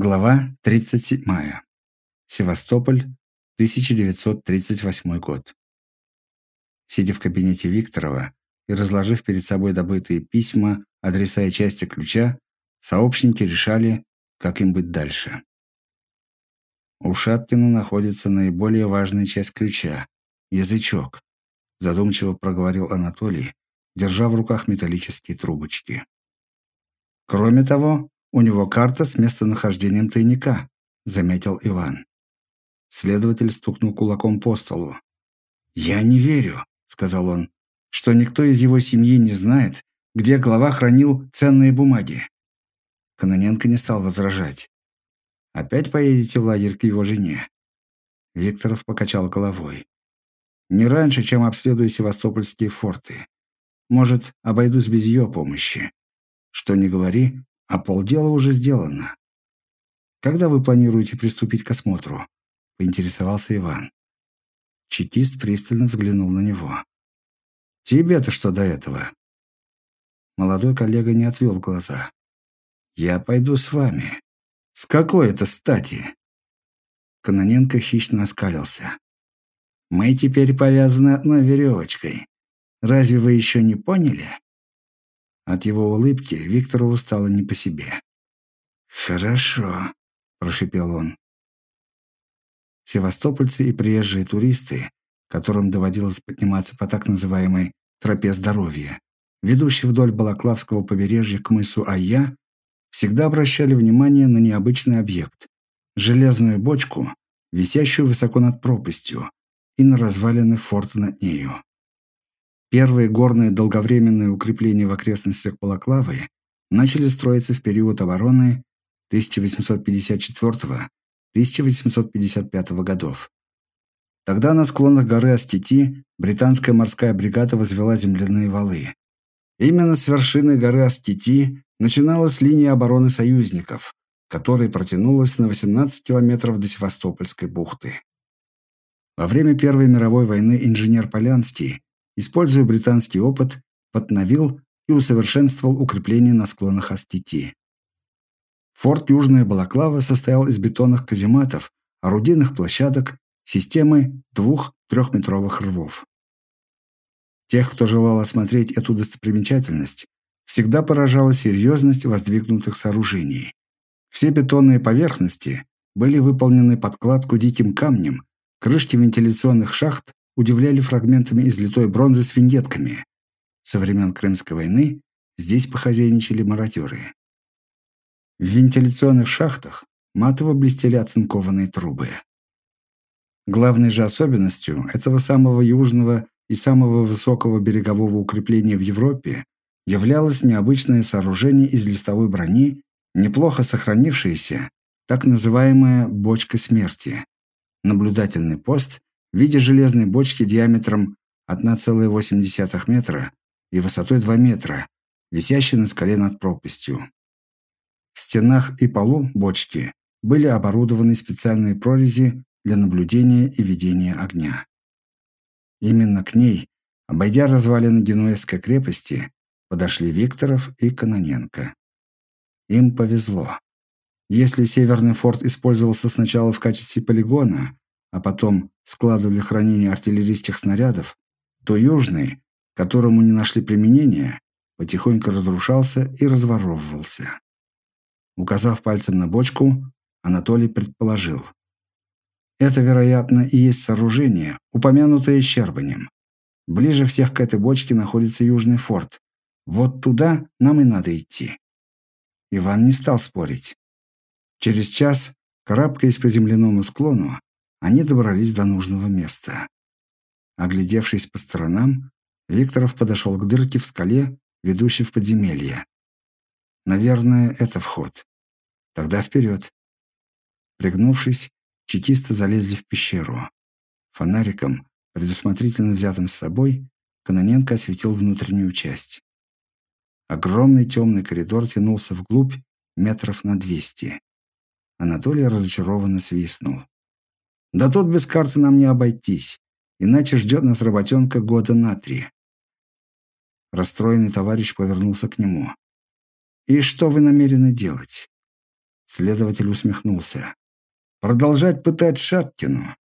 Глава 37. Севастополь, 1938 год. Сидя в кабинете Викторова и разложив перед собой добытые письма, адреса и части ключа, сообщники решали, как им быть дальше. У Шаткина находится наиболее важная часть ключа – язычок, задумчиво проговорил Анатолий, держа в руках металлические трубочки. Кроме того, у него карта с местонахождением тайника, заметил Иван. Следователь стукнул кулаком по столу. «Я не верю», — сказал он, — «что никто из его семьи не знает, где глава хранил ценные бумаги». Кононенко не стал возражать. «Опять поедете в лагерь к его жене?» Викторов покачал головой. «Не раньше, чем обследую севастопольские форты. Может, обойдусь без ее помощи. Что не говори, а полдела уже сделано. Когда вы планируете приступить к осмотру? Поинтересовался Иван. Чекист пристально взглянул на него. Тебе-то что до этого? Молодой коллега не отвел глаза. Я пойду с вами. С какой это стати? Кононенко хищно оскалился. Мы теперь повязаны одной веревочкой. Разве вы еще не поняли? От его улыбки Виктору стало не по себе. «Хорошо», – прошепел он. Севастопольцы и приезжие туристы, которым доводилось подниматься по так называемой «тропе здоровья», ведущей вдоль Балаклавского побережья к мысу Айя, всегда обращали внимание на необычный объект – железную бочку, висящую высоко над пропастью, и на развалины форта над нею. Первые горные долговременные укрепления в окрестностях Балаклавы начали строиться в период обороны 1854-1855 годов. Тогда на склонах горы Аскити британская морская бригада возвела земляные валы. Именно с вершины горы Аскити начиналась линия обороны союзников, которая протянулась на 18 километров до Севастопольской бухты. Во время Первой мировой войны инженер Полянский используя британский опыт, подновил и усовершенствовал укрепления на склонах Аскити. Форт Южная Балаклава состоял из бетонных казематов, орудийных площадок, системы двух-трехметровых рвов. Тех, кто желал осмотреть эту достопримечательность, всегда поражала серьезность воздвигнутых сооружений. Все бетонные поверхности были выполнены подкладку диким камнем, крышки вентиляционных шахт удивляли фрагментами из литой бронзы с виньетками. Со времен Крымской войны здесь похозяйничали мародеры. В вентиляционных шахтах матово блестели оцинкованные трубы. Главной же особенностью этого самого южного и самого высокого берегового укрепления в Европе являлось необычное сооружение из листовой брони, неплохо сохранившееся, так называемая «бочка смерти», наблюдательный пост в виде железной бочки диаметром 1,8 метра и высотой 2 метра, висящей на скале над пропастью. В стенах и полу бочки были оборудованы специальные прорези для наблюдения и ведения огня. Именно к ней, обойдя развалины Генуэзской крепости, подошли Викторов и Кононенко. Им повезло. Если Северный форт использовался сначала в качестве полигона, а потом склада для хранения артиллерийских снарядов, то южный, которому не нашли применения, потихоньку разрушался и разворовывался. Указав пальцем на бочку, Анатолий предположил. Это, вероятно, и есть сооружение, упомянутое Щербанем. Ближе всех к этой бочке находится Южный форт. Вот туда нам и надо идти. Иван не стал спорить. Через час, карабкаясь по земляному склону, они добрались до нужного места. Оглядевшись по сторонам, Викторов подошел к дырке в скале, ведущей в подземелье. Наверное, это вход. Тогда вперед. Пригнувшись, чекисты залезли в пещеру. Фонариком, предусмотрительно взятым с собой, Кононенко осветил внутреннюю часть. Огромный темный коридор тянулся вглубь метров на двести. Анатолий разочарованно свистнул. Да тут без карты нам не обойтись, иначе ждет нас работенка года на три. Расстроенный товарищ повернулся к нему. «И что вы намерены делать?» Следователь усмехнулся. Продолжать пытать Шаткину.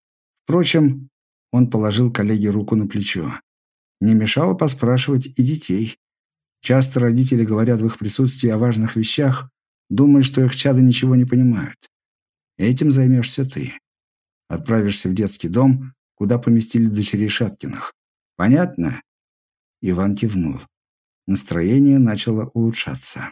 Впрочем, он положил коллеге руку на плечо. Не мешало поспрашивать и детей. Часто родители говорят в их присутствии о важных вещах, думая, что их чады ничего не понимают. Этим займешься ты. Отправишься в детский дом, куда поместили дочерей Шаткиных. Понятно? Иван кивнул. Настроение начало улучшаться.